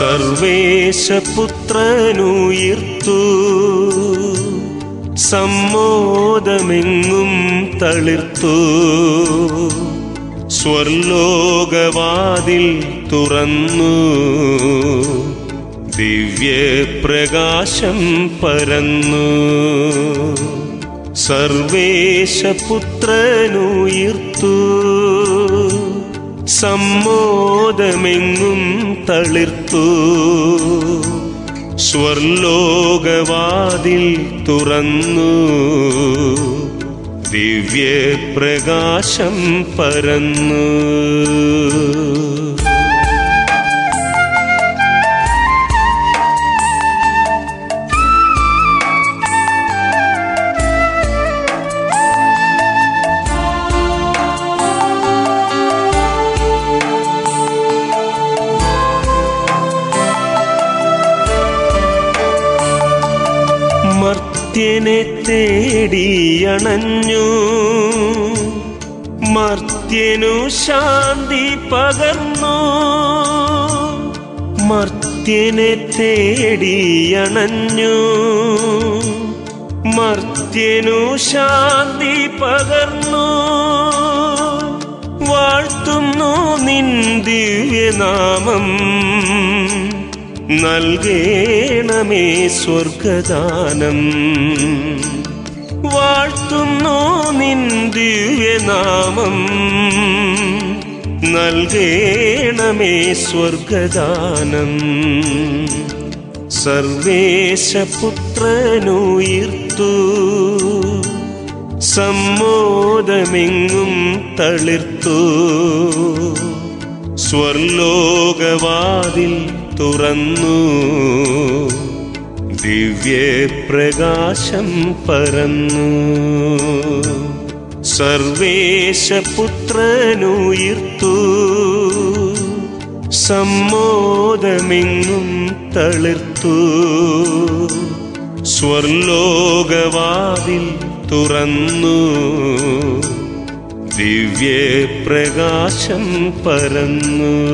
സർവേശപുത്രനുയർത്തു. സമ്മോദമെങ്ങും തളിർത്തു. സ്വർലോകവാതിൽ തുറന്നു. ദിവ്യപ്രകാശം പരന്നു. സർവേശപുത്രനുയർത്തു. സമ്മോദമെങ്ങും തളിർത്തു. സ്വർലോകവാതിൽ തുറന്നു. ദിവ്യപ്രകാശം പരന്നു. മർത്യനെ തേടിയണഞ്ഞു മർത്യനു ശാന്തി പകർന്നു. മർത്യനെ തേടിയണഞ്ഞു മർത്യനു ശാന്തി പകർന്നു. വാഴ്ത്തുന്നു നിൻ ദിവ്യനാമം. നൽകേണമേ സ്വർഗദാനം. വാഴ്ത്തുന്നു നിൻ ദിവ്യനാമം. നൽകേണമേ സ്വർഗദാനം. സർവേശപുത്രനുയർത്തു. സമ്മോദമെങ്ങും തളിർത്തു. സ്വർലോകവാതിൽ തുറന്നു. ദിവ്യപ്രകാശം പരന്നു. സർവേശപുത്രനുയർത്തു. സമ്മോദമെങ്ങും തളിർത്തു. സ്വർലോകവാതിൽ തുറന്നു. ദിവ്യപ്രകാശം പരന്നു.